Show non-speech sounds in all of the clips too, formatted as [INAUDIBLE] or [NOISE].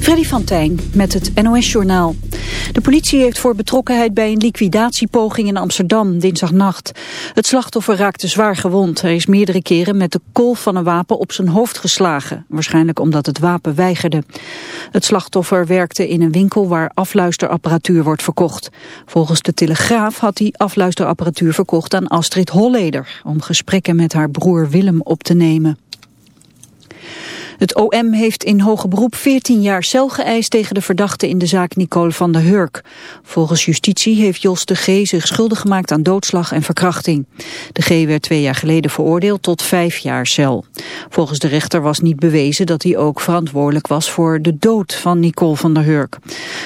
Freddy van Tijn met het NOS-journaal. De politie heeft voor betrokkenheid bij een liquidatiepoging in Amsterdam dinsdagnacht. Het slachtoffer raakte zwaar gewond. Hij is meerdere keren met de kolf van een wapen op zijn hoofd geslagen. Waarschijnlijk omdat het wapen weigerde. Het slachtoffer werkte in een winkel waar afluisterapparatuur wordt verkocht. Volgens de Telegraaf had hij afluisterapparatuur verkocht aan Astrid Holleder... om gesprekken met haar broer Willem op te nemen. Het OM heeft in hoge beroep 14 jaar cel geëist tegen de verdachte in de zaak Nicole van der Hurk. Volgens justitie heeft Jos de G. zich schuldig gemaakt aan doodslag en verkrachting. De G. werd twee jaar geleden veroordeeld tot vijf jaar cel. Volgens de rechter was niet bewezen dat hij ook verantwoordelijk was voor de dood van Nicole van der Hurk.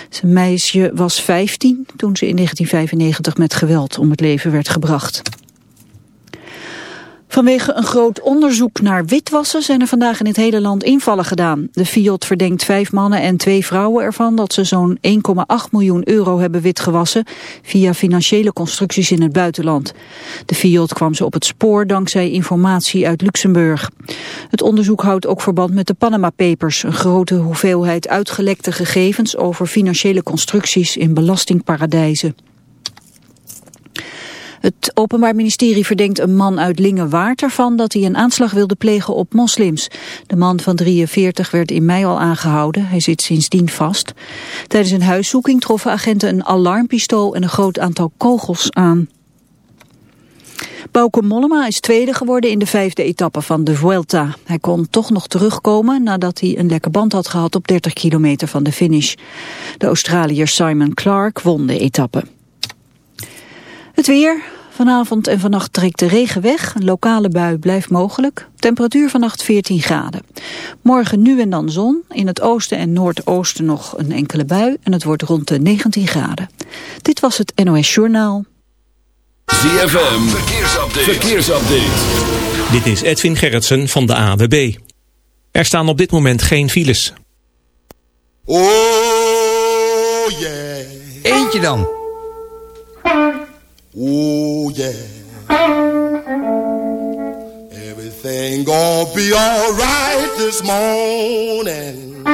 Zijn meisje was 15 toen ze in 1995 met geweld om het leven werd gebracht. Vanwege een groot onderzoek naar witwassen zijn er vandaag in het hele land invallen gedaan. De FIOD verdenkt vijf mannen en twee vrouwen ervan dat ze zo'n 1,8 miljoen euro hebben witgewassen via financiële constructies in het buitenland. De FIOD kwam ze op het spoor dankzij informatie uit Luxemburg. Het onderzoek houdt ook verband met de Panama Papers, een grote hoeveelheid uitgelekte gegevens over financiële constructies in belastingparadijzen. Het Openbaar Ministerie verdenkt een man uit Lingewaard ervan dat hij een aanslag wilde plegen op moslims. De man van 43 werd in mei al aangehouden. Hij zit sindsdien vast. Tijdens een huiszoeking troffen agenten een alarmpistool en een groot aantal kogels aan. Bauke Mollema is tweede geworden in de vijfde etappe van de Vuelta. Hij kon toch nog terugkomen nadat hij een lekke band had gehad op 30 kilometer van de finish. De Australiër Simon Clark won de etappe. Het weer. Vanavond en vannacht trekt de regen weg. Een lokale bui blijft mogelijk. Temperatuur vannacht 14 graden. Morgen nu en dan zon. In het oosten en noordoosten nog een enkele bui. En het wordt rond de 19 graden. Dit was het NOS Journaal. ZFM. Verkeersupdate. Verkeersupdate. Dit is Edwin Gerritsen van de AWB. Er staan op dit moment geen files. Oh yeah. Eentje dan. Oh yeah. Everything gonna be alright this morning.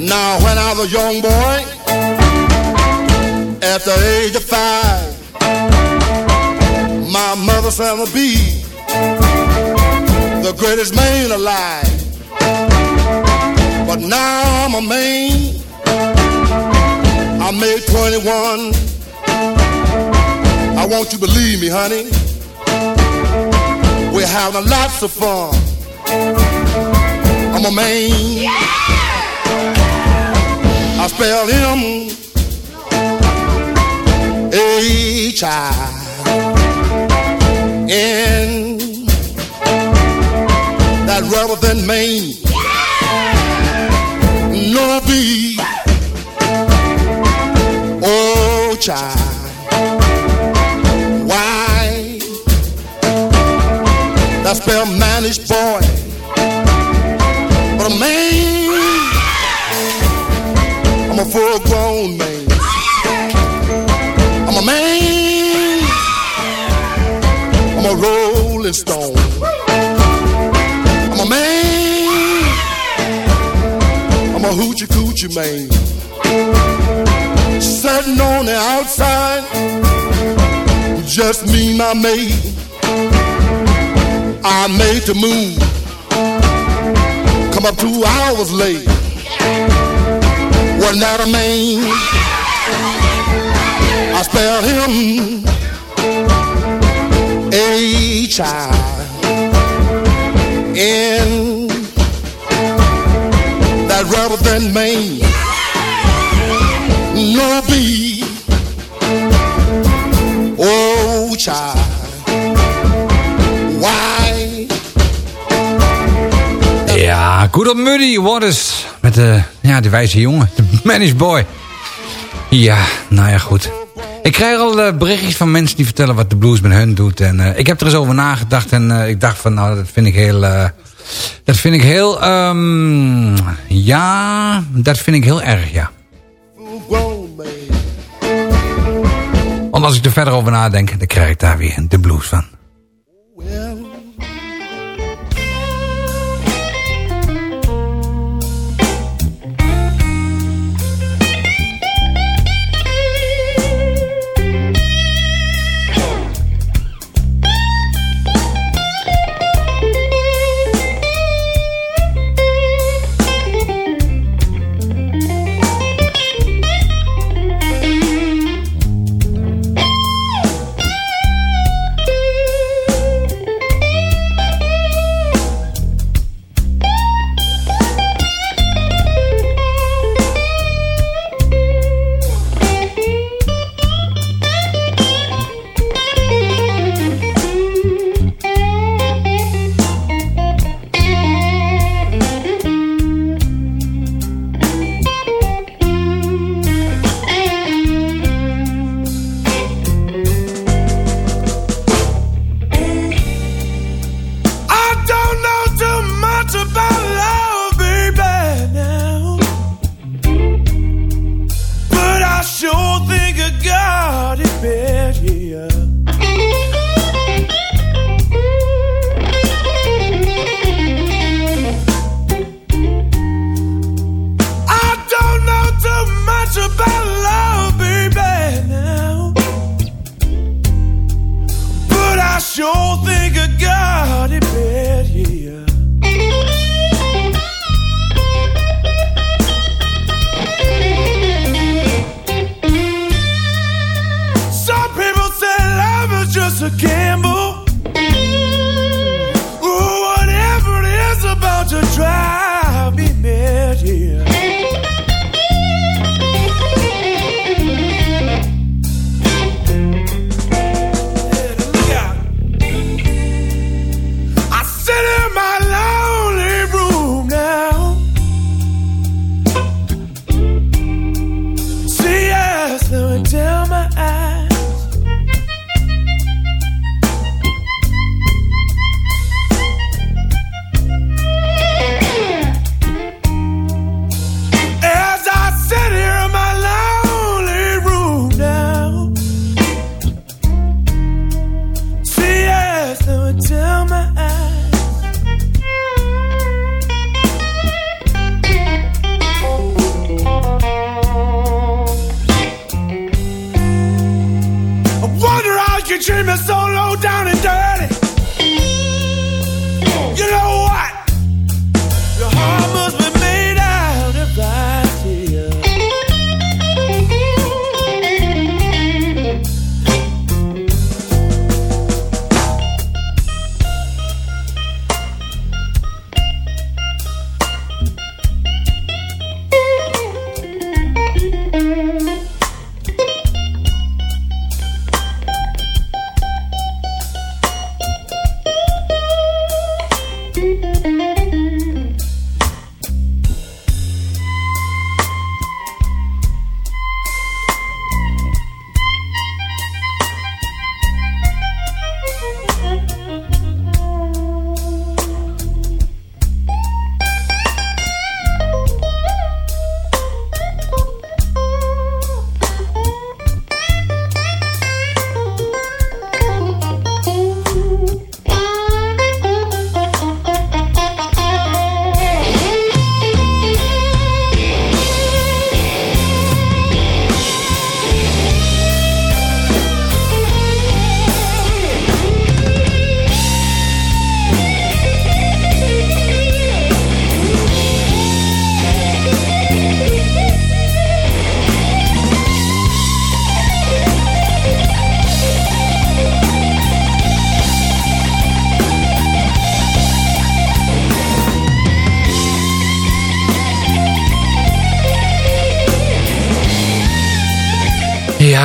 Now when I was a young boy, at the age of five, said I'll be the greatest man alive. But now I'm a man. I made 21. I want you to believe me, honey. We're having lots of fun. I'm a man. Yeah! I spell him H-I in that rubber than Maine. No be, oh child, why? That spell managed boy, but a man, I'm a full grown man. I'm a man. I'm a rolling stone. I'm a man. I'm a hoochie coochie man. Sitting on the outside, just me, my mate. I made the move. Come up two hours late. Wasn't that a man? I spelled him oh? Ja, Good Old Muddy Waters. Met de, ja, de wijze jongen. [LAUGHS] De managed boy. Ja, nou ja, goed. Ik krijg al uh, berichtjes van mensen die vertellen wat de blues met hun doet. En uh, ik heb er eens over nagedacht. En uh, ik dacht van, nou, dat vind ik heel... dat vind ik heel... Um, ja, dat vind ik heel erg, ja. Want als ik er verder over nadenk, dan krijg ik daar weer de blues van.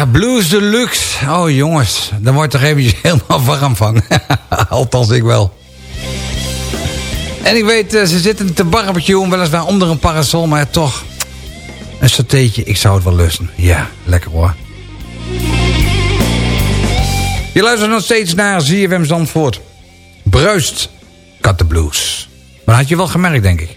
Blues Deluxe. Oh jongens, dan wordt toch eventjes [LAUGHS] helemaal warm van. [LAUGHS] Althans ik wel. En ik weet, eh, ze zitten te barbecuen, weliswaar onder een parasol, maar toch. Een satéetje, ik zou het wel lusten. Ja, lekker hoor. Je luistert nog steeds naar ZFM Zandvoort. Bruist, Cut the Blues. Maar had je wel gemerkt, denk ik.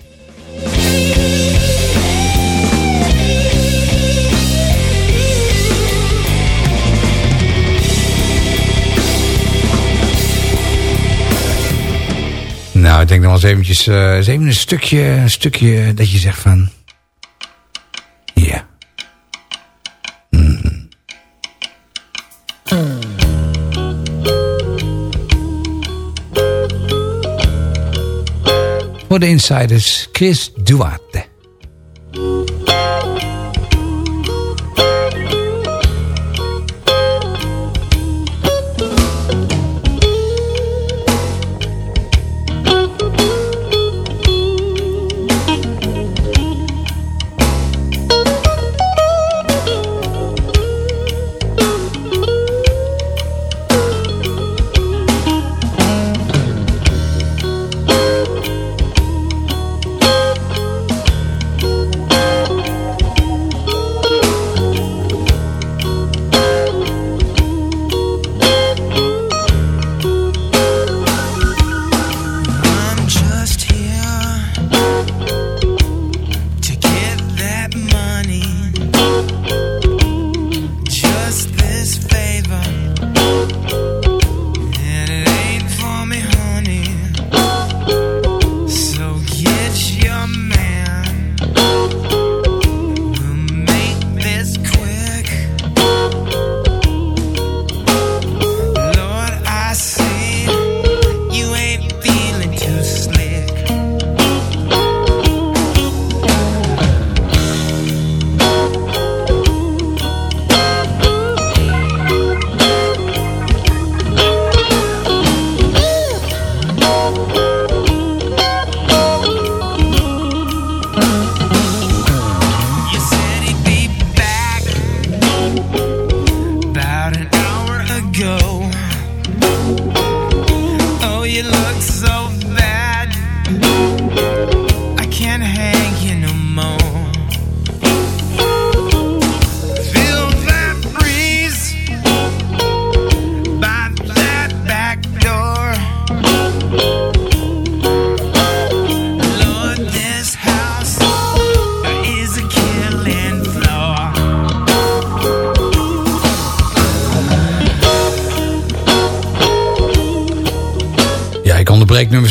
Nou, ik denk dan wel eens eventjes, uh, even een stukje, een stukje dat je zegt van... Ja. Yeah. Mm. Voor de insiders, Chris Duarte.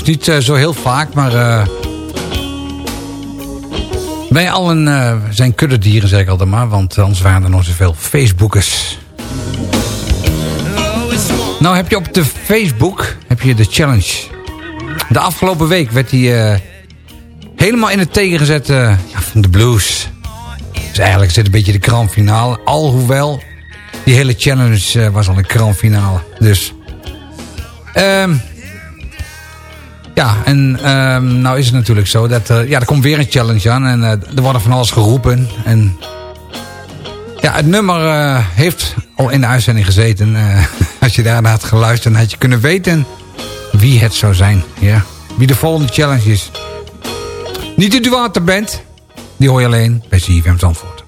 Niet uh, zo heel vaak, maar... Uh, wij allen uh, zijn kuddedieren, zeg ik altijd maar. Want anders waren er nog zoveel Facebookers. Nou heb je op de Facebook heb je de challenge. De afgelopen week werd hij helemaal in het teken gezet van de blues. Dus eigenlijk zit een beetje de krampfinale. Alhoewel, die hele challenge was al een krampfinale. Dus... Um, ja, en um, nou is het natuurlijk zo dat uh, ja, er komt weer een challenge aan en uh, er wordt van alles geroepen. En ja, het nummer uh, heeft al in de uitzending gezeten. [LAUGHS] als je daarna had geluisterd, had je kunnen weten wie het zou zijn. Ja. Wie de volgende challenge is. Niet de Duarte Band, die hoor je alleen bij CFM Zandvoort.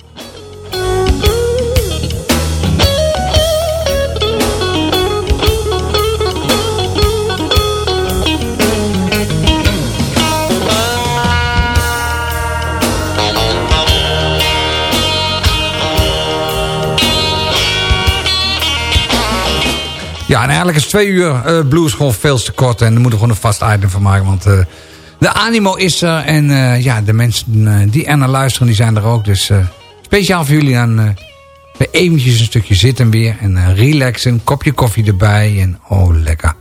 Ja, en eigenlijk is twee uur uh, blues gewoon veel te kort. En daar moeten we gewoon een vast item van maken. Want uh, de animo is er. En uh, ja, de mensen die er naar luisteren, die zijn er ook. Dus speciaal voor jullie aan eventjes een stukje zitten weer. En relaxen, een kopje koffie erbij. En oh, lekker.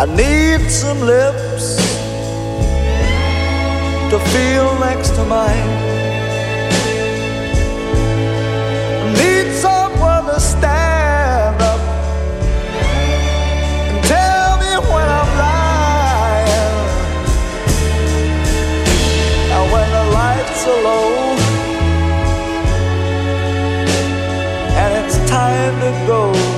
I need some lips to feel next to mine. I need someone to stand up and tell me when I'm lying. And when the lights are low and it's time to go,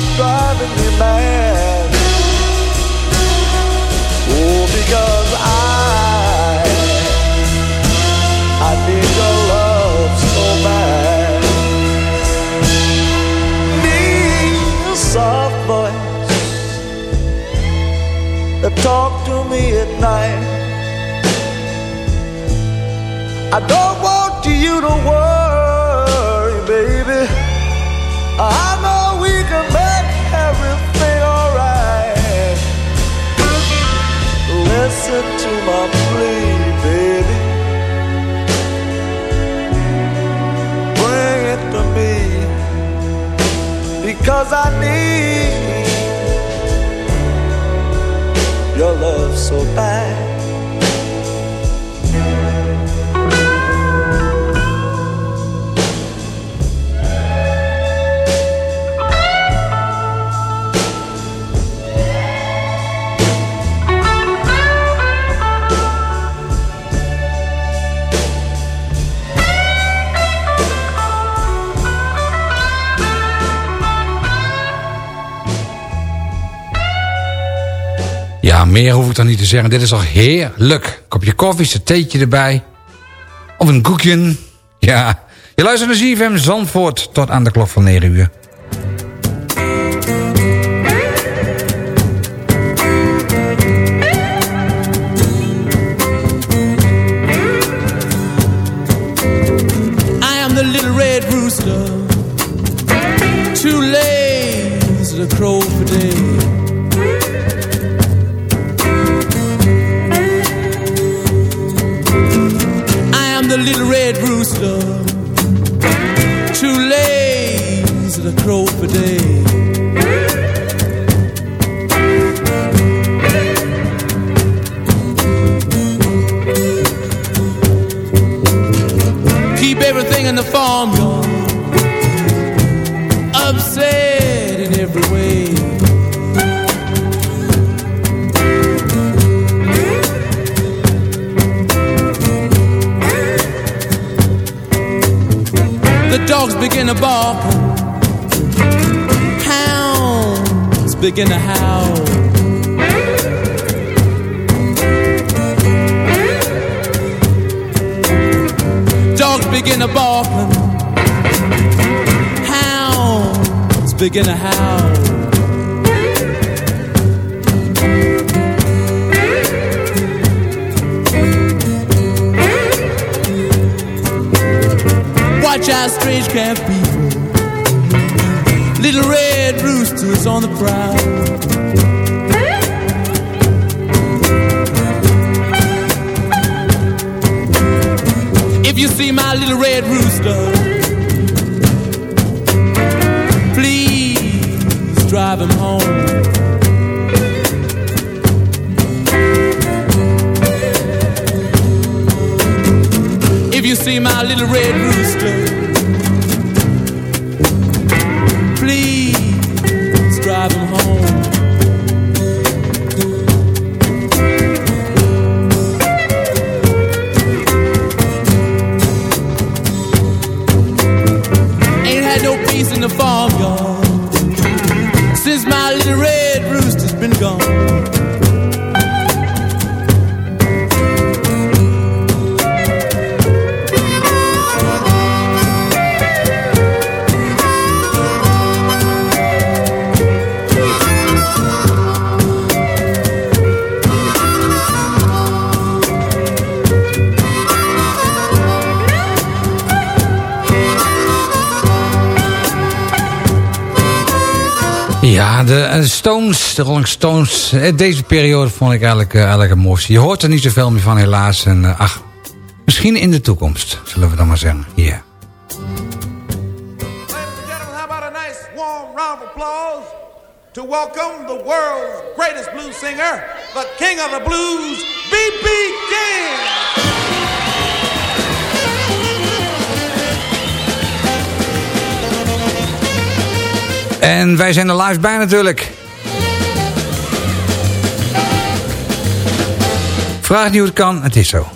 Stop driving me mad. Oh, because I, I need your love so bad. Need a soft voice that talk to me at night. I don't want you to worry, because I need your love so bad. Meer hoef ik dan niet te zeggen. Dit is al heerlijk. Kopje koffie, een theetje erbij. Of een koekje. Ja, je luistert naar ZFM Zandvoort tot aan de klok van 9 uur. Dogs begin to bark, hounds begin to howl. Dogs begin to bark, hounds begin to howl. Out, strange camp people. Little red roosters on the prowl. If you see my little red rooster, please drive him home. If you see my little red rooster, Ja, de eh, Stones, de Rolling Stones. eh, Deze periode vond ik eigenlijk, eh, eigenlijk het mooiste. Je hoort er niet zoveel meer van helaas. En ach, misschien in de toekomst, zullen we dan maar zeggen. Ja. Applause to welcome the world's greatest blues singer, the king of the blues, B.B. King. En wij zijn er live bij natuurlijk. Vraag niet hoe het kan, het is zo.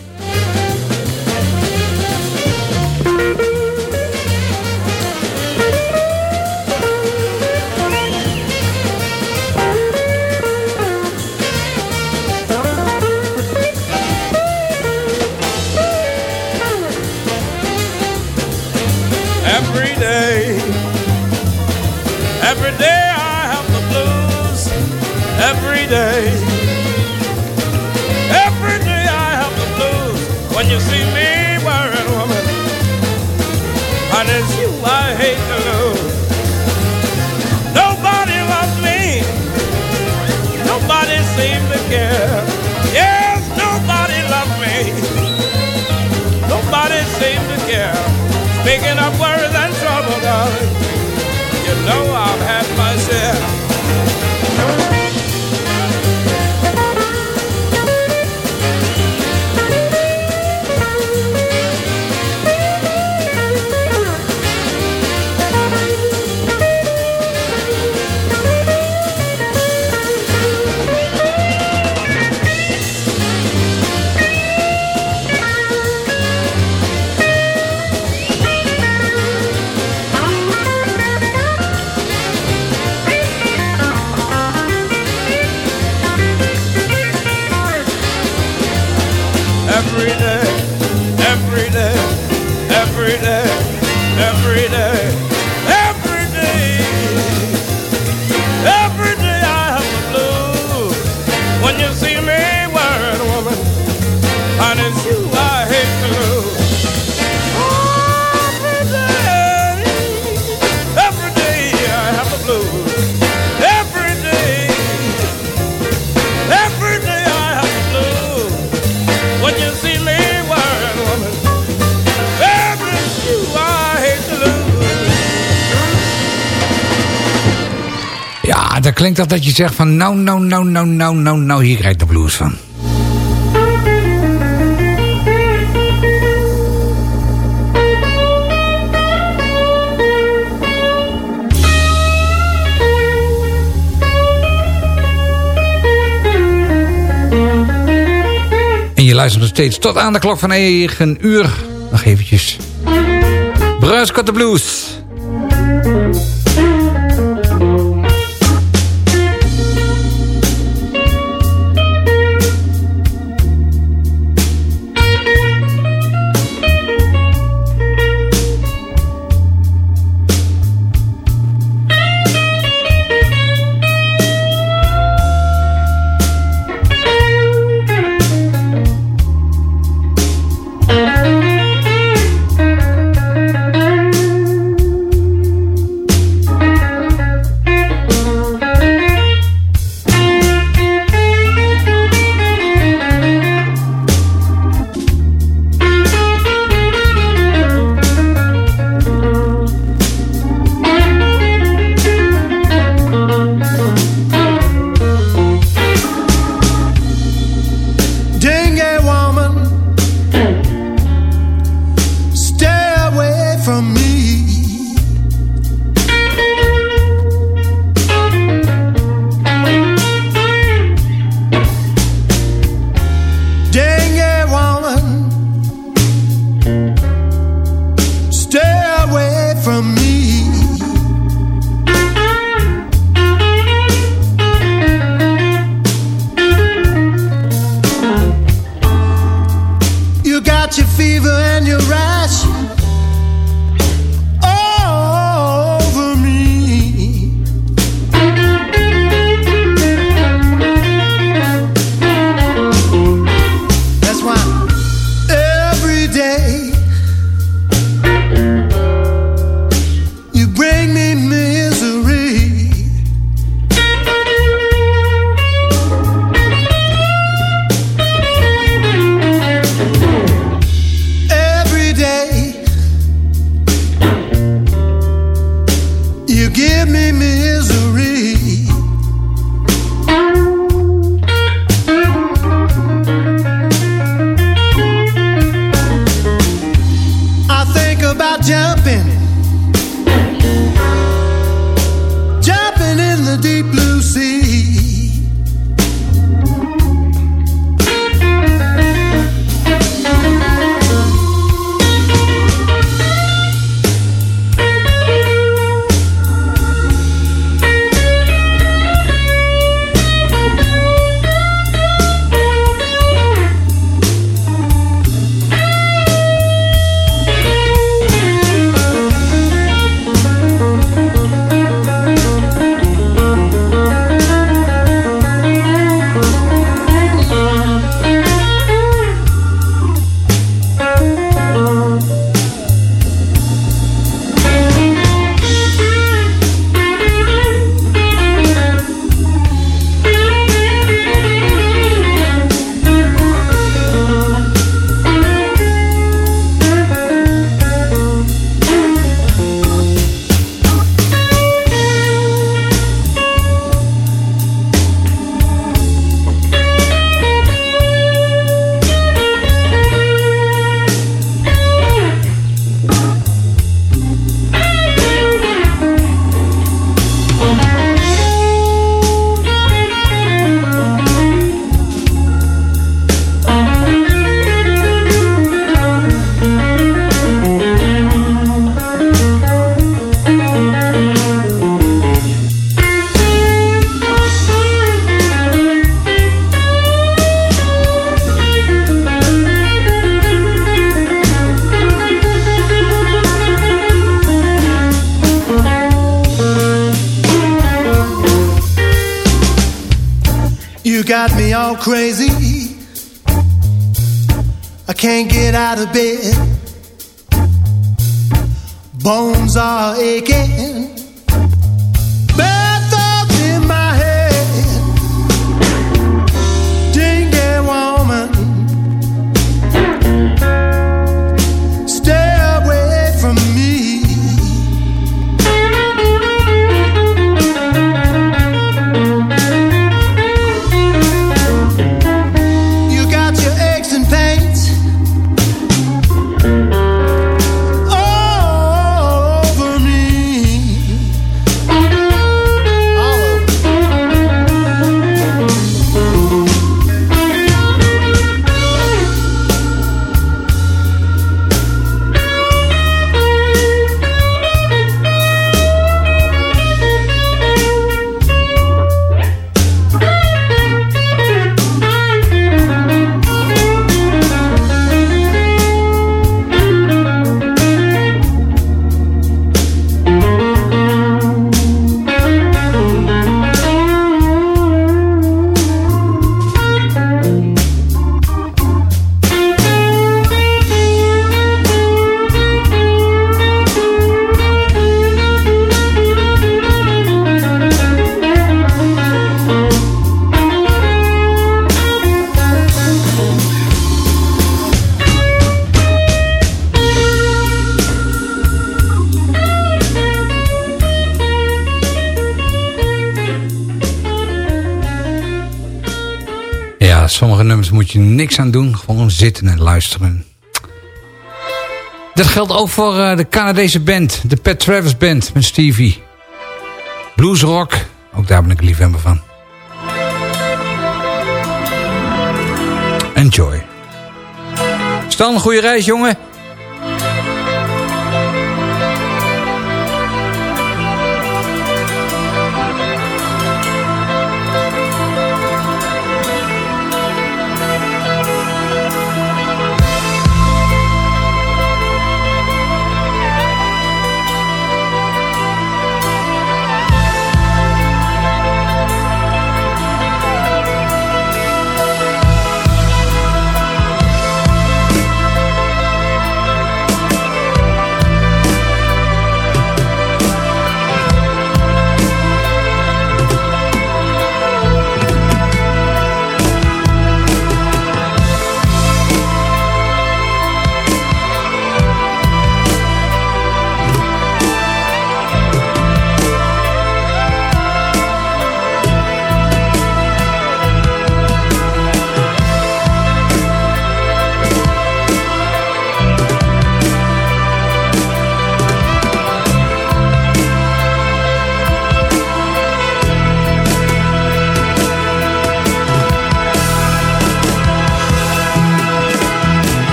Ja, dat je zegt van nou, nou, nou, nou, nou, nou, nou, hier krijg ik de blues van. En je luistert nog steeds tot aan de klok van 9 uur. Nog eventjes. Bruiskot de Blues. Out of bed. Bones are aching. Moet je niks aan doen. Gewoon zitten en luisteren. Dat geldt ook voor eh, de Canadese band. De Pat Travis Band met Stevie. Blues rock. Ook daar ben ik liefhebber van. Enjoy. Stan, goede reis, jongen.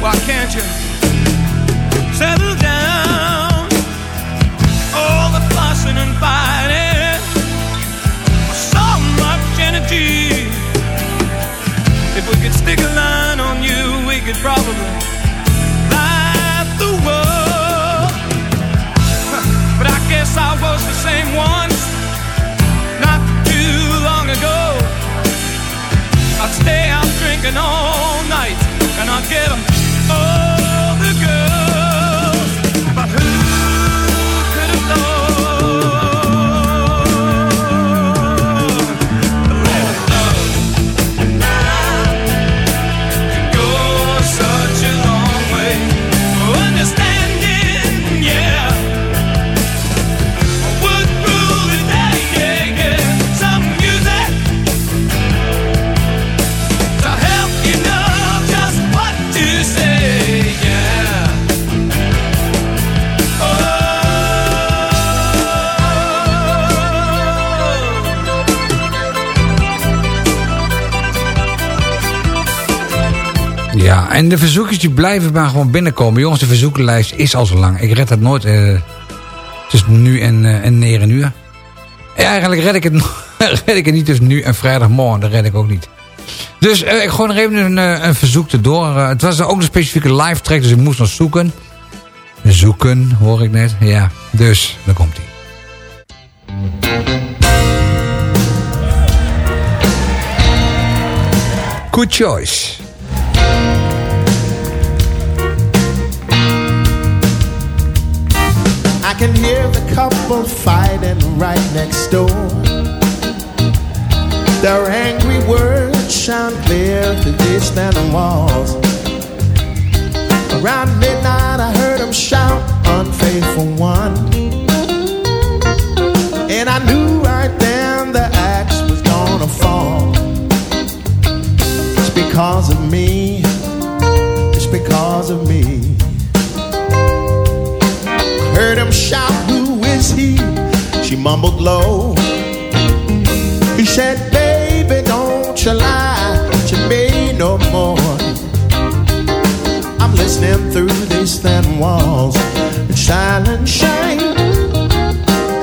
Why can't you settle down? All the fussing and fighting, so much energy. If we could stick a line on you, we could probably light the world. But I guess I was the same once, not too long ago. I'd stay out drinking all night, and I'd get 'em all en de verzoekjes die blijven maar gewoon binnenkomen. Jongens, de verzoekenlijst is al zo lang. Ik red het nooit uh, tussen nu en, uh, en 9 uur. Ja, eigenlijk red ik, het, [LAUGHS] red ik het niet tussen nu en vrijdagmorgen. Dat red ik ook niet. Dus uh, ik gooi nog even een, een verzoek erdoor. het was ook een specifieke live track, dus ik moest nog zoeken. Zoeken, hoor ik net. Ja, dus, dan komt hij. Good choice. I can hear the couple fighting right next door. Their angry words shine clear through distant walls. Around midnight, I heard them shout, Unfaithful one. And I knew right then the axe was gonna fall. It's because of me, shout, Who is he? She mumbled low. He said, Baby, don't you lie to me no more. I'm listening through these thin walls in silent shame.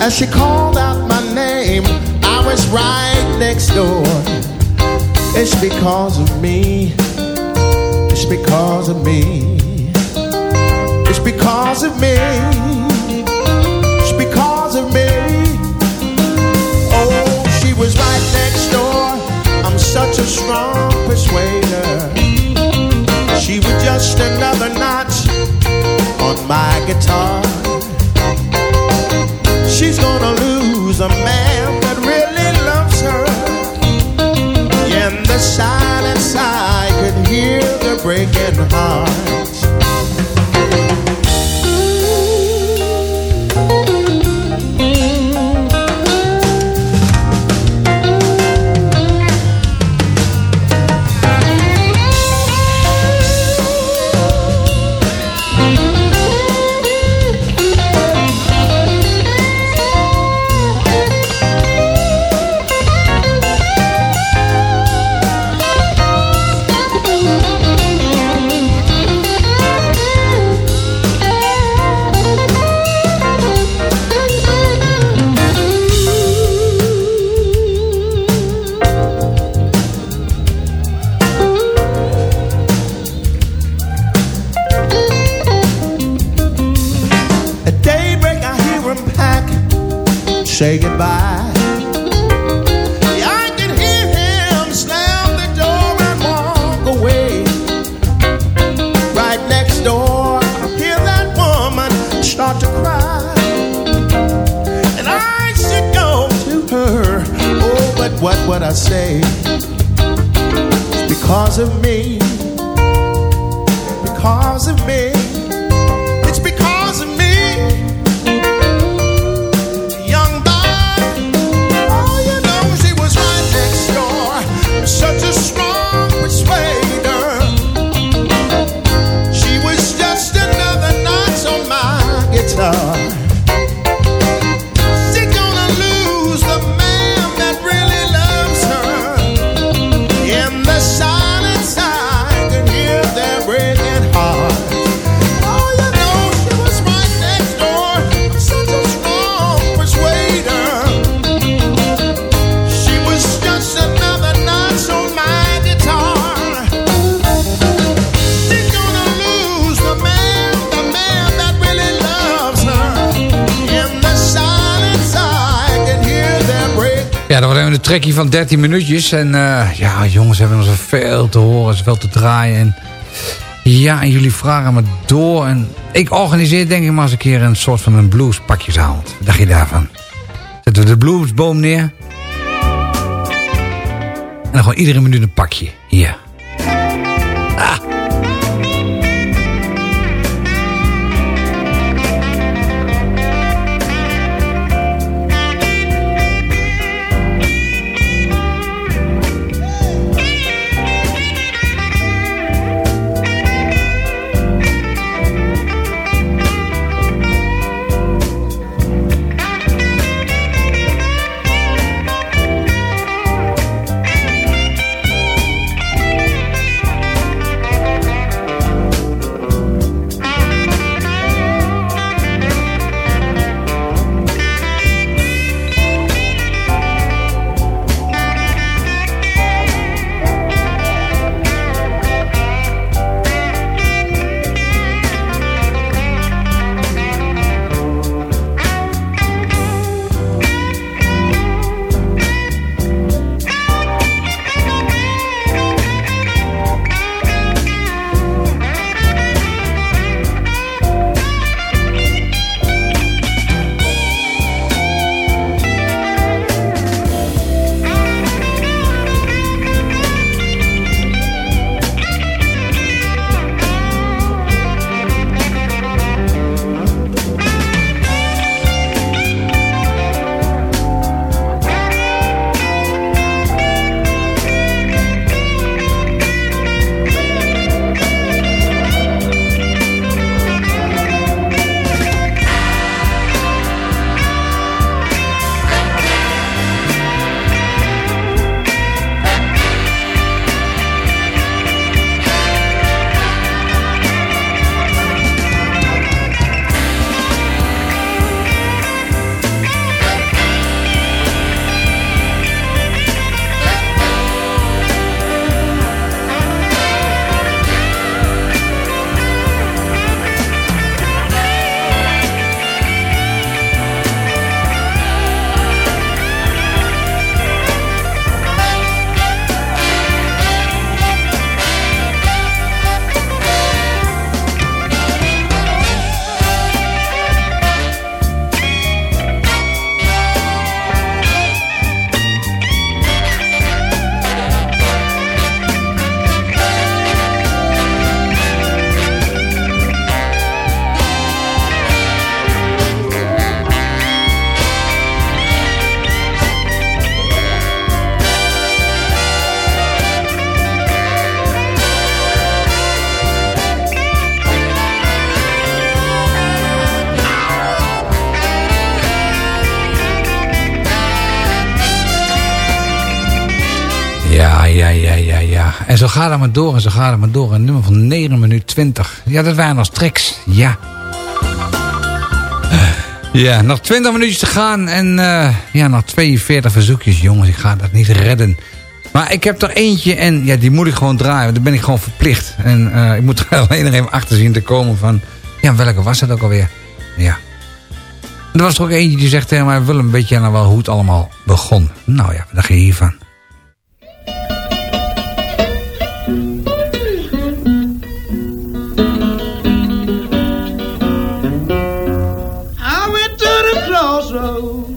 As she called out my name, I was right next door. It's because of me. It's because of me. It's because of me. Strong persuader. She was just another notch on my guitar. She's gonna lose a man that really loves her. In the silence, I could hear the breaking hearts. Van 13 minuutjes. En uh, ja, jongens hebben nog zoveel te horen, zoveel te draaien. En ja, en jullie vragen me door. En ik organiseer denk ik maar eens een keer een soort van een bluespakjesavond. Wat dacht je daarvan? Zetten we de bluesboom neer. En dan gewoon iedere minuut een pakje. Hier. Ah. Gaat het maar door en zo gaat het maar door. Een nummer van 9 minuut 20. Ja, dat waren als tracks. Ja. Ja, nog 20 minuutjes te gaan. En uh, ja, nog 42 verzoekjes. Jongens, ik ga dat niet redden. Maar ik heb er eentje en ja, die moet ik gewoon draaien. Want dan ben ik gewoon verplicht. En uh, ik moet er [LAUGHS] alleen nog even achter zien te komen van... Ja, welke was het ook alweer? Ja. Er was er ook eentje die zegt tegen mij... Willem, weet jij nou wel hoe het allemaal begon? Nou ja, wat dacht je hiervan? crossroads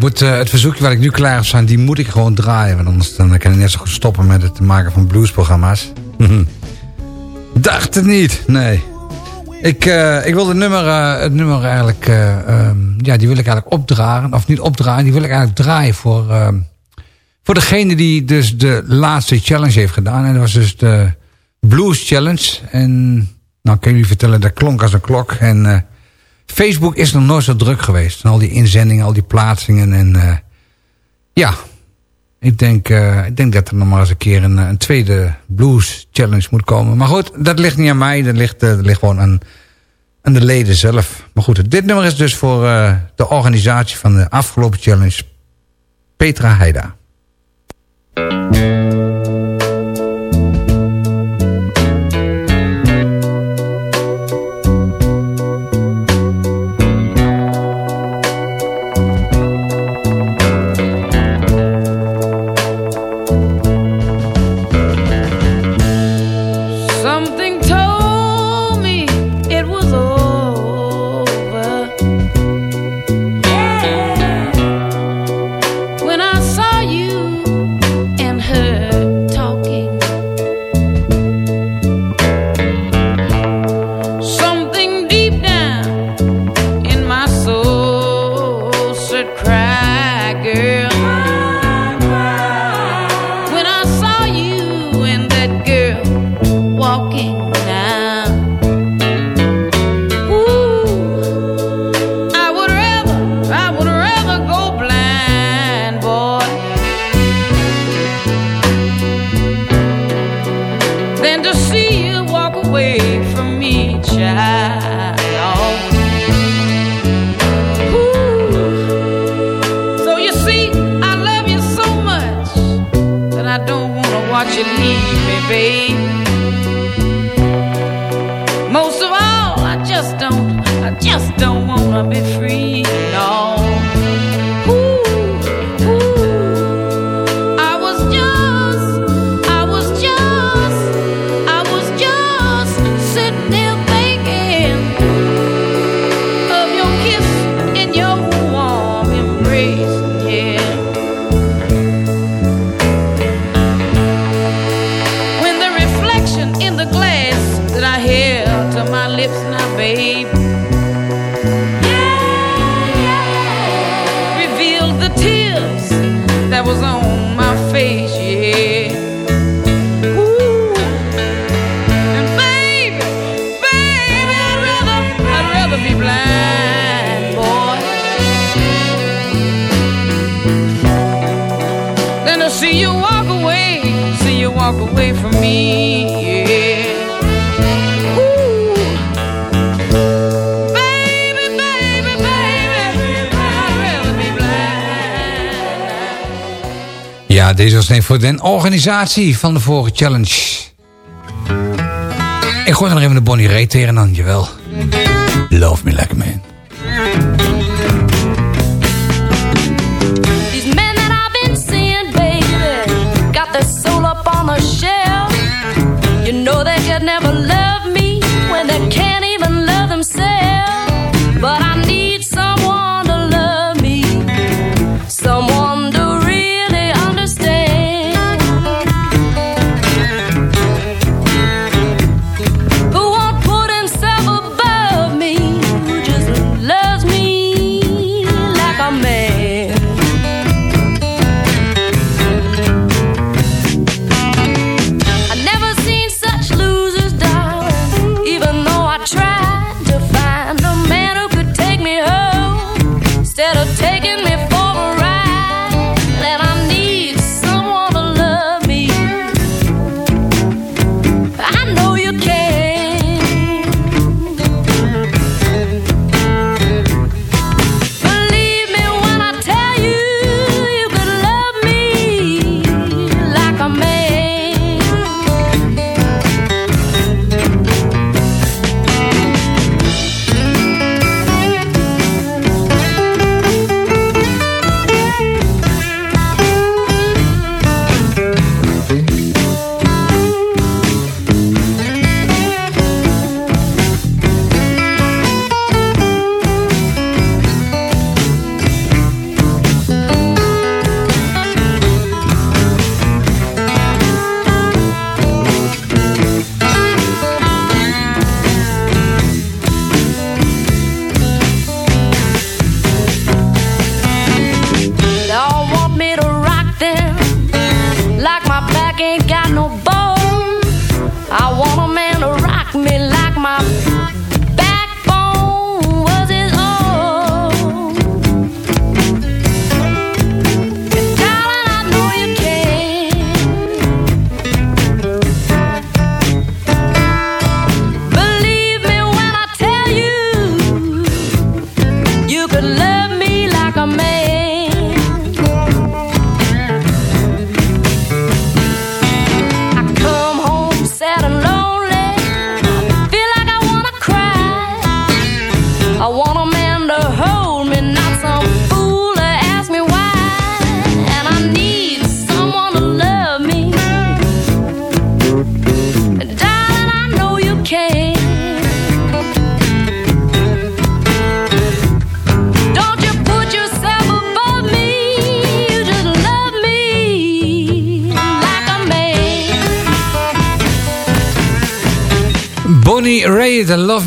moet, uh, het verzoekje wat ik nu klaar heb staan, die moet ik gewoon draaien. Want anders dan kan ik net zo goed stoppen met het maken van bluesprogramma's. [LAUGHS] Dacht het niet, nee. Ik, uh, ik wil het nummer, uh, het nummer eigenlijk, um, ja, die wil ik eigenlijk opdragen. Of niet opdragen, die wil ik eigenlijk draaien voor, ehm, voor degene die dus de laatste challenge heeft gedaan. En dat was dus de Blues Challenge. En nou, kan jullie vertellen, dat klonk als een klok. En Facebook is nog nooit zo druk geweest. En al die inzendingen, al die plaatsingen. En uh, ja, ik denk, uh, ik denk dat er nog maar eens een keer een, tweede blues challenge moet komen. Maar goed, dat ligt niet aan mij. Dat ligt, uh, dat ligt gewoon aan, aan de leden zelf. Maar goed, dit nummer is dus voor de organisatie van de afgelopen challenge. Petra Heida. Deze was een voor de organisatie van de vorige challenge. Ik gooi nog even de Bonnie Ray tegen dan, jawel. Love me like a man. You know they could never love me when they can't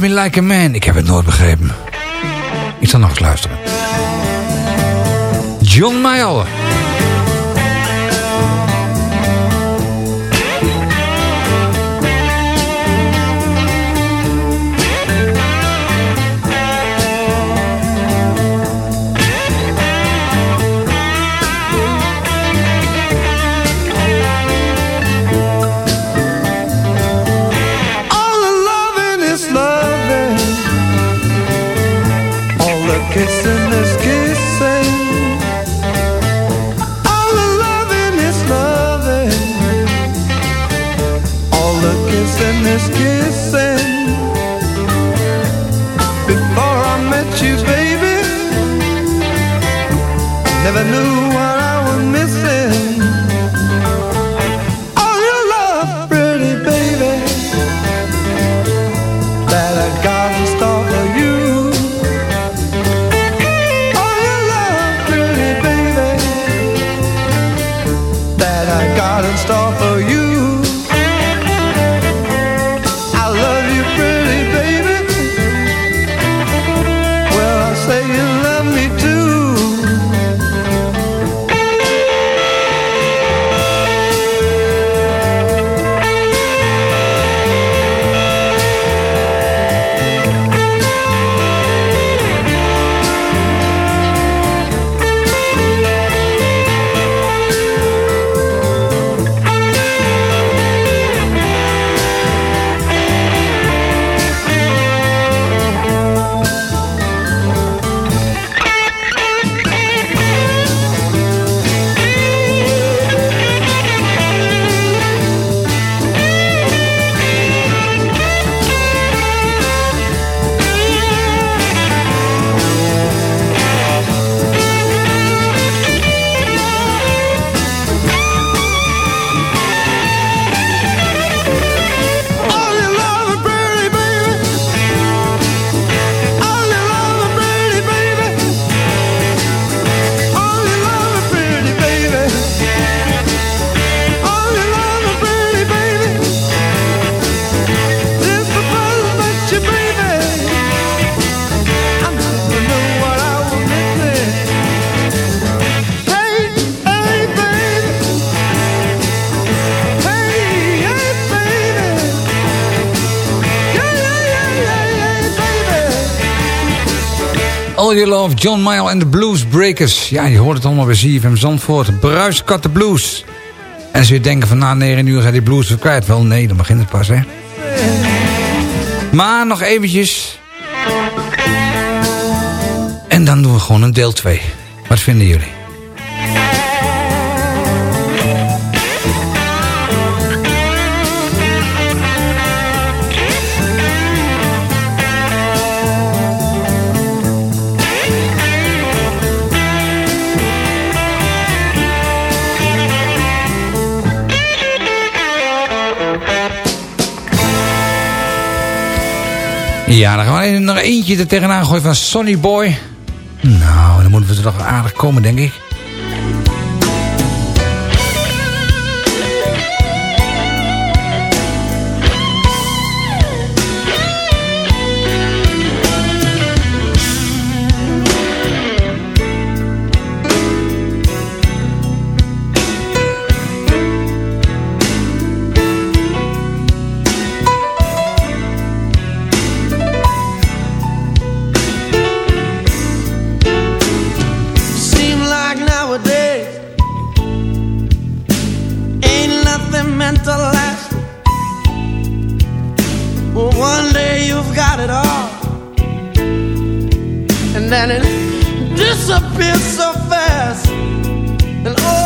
Like a Man. Ik heb het nooit begrepen. Ik zal nog eens luisteren. John Mayall. All Love, John Mayall en de Blues Breakers. Ja, je hoort het allemaal bij ZFM Zandvoort. Bruiskat de blues. En ze denken van na 9 uur zijn die blues weer. Wel nee, dan begint het pas hè. Maar nog eventjes. En dan doen we gewoon een deel 2. Wat vinden jullie? Ja, dan gaan we nog eentje er tegenaan gooien van Sonny Boy. Nou, dan moeten we er toch aardig komen, denk ik. You've got it all, and then it disappears so fast. And oh,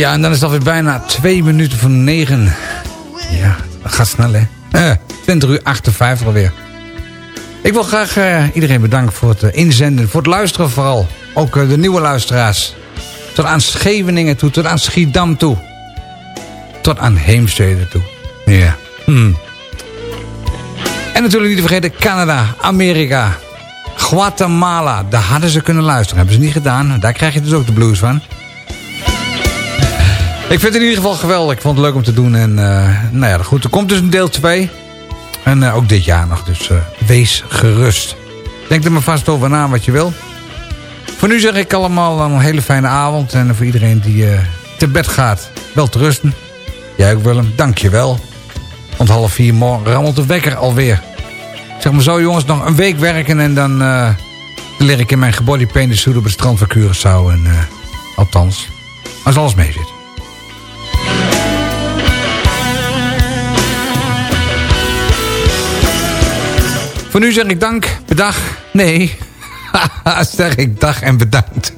Ja, en dan is het alweer bijna twee minuten voor negen. Ja, dat gaat snel, hè? Eh, 20 uur 58 alweer. Ik wil graag eh, iedereen bedanken voor het eh, inzenden, voor het luisteren vooral. Ook eh, de nieuwe luisteraars. Tot aan Scheveningen toe, tot aan Schiedam toe. Tot aan Heemstede toe. Ja. Hmm. En natuurlijk niet te vergeten Canada, Amerika, Guatemala. Daar hadden ze kunnen luisteren. Hebben ze niet gedaan. Daar krijg je dus ook de blues van. Ik vind het in ieder geval geweldig. Ik vond het leuk om te doen. En eh, nou ja, goed. Er komt dus een deel 2. En eh, ook dit jaar nog. Dus eh, wees gerust. Denk er maar vast over na wat je wil. Voor nu zeg ik allemaal een hele fijne avond. En voor iedereen die te bed gaat, wel te rusten. Jij ook Willem, dank je wel. Want half vier morgen rammelt de wekker alweer. Zeg maar zo jongens, nog een week werken en dan, lig ik in mijn gebodypainted suit op het strand van Curaçao. En, althans, als alles mee zit. Voor nu zeg ik dank, bedag. Nee, [LAUGHS] zeg ik dag en bedankt.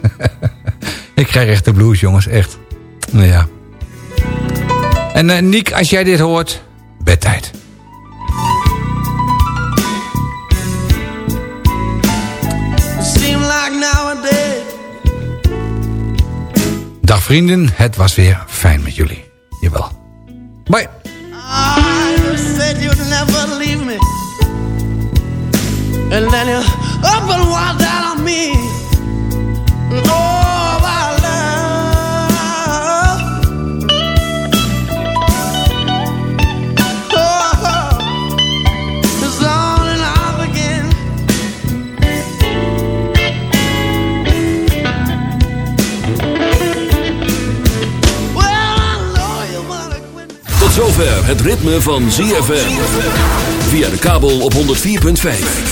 [LAUGHS] ik krijg echt de blues, jongens, echt. Nou ja. En eh Niek, als jij dit hoort, bedtijd. Seem like nowadays. Dag vrienden, het was weer fijn met jullie. Jawel. Bye. And then you up and walked out on me. Oh, my love. Oh, it's on and off again. Well, I know you wanna. Tot zover het ritme van ZFM. Via de kabel op 104.5.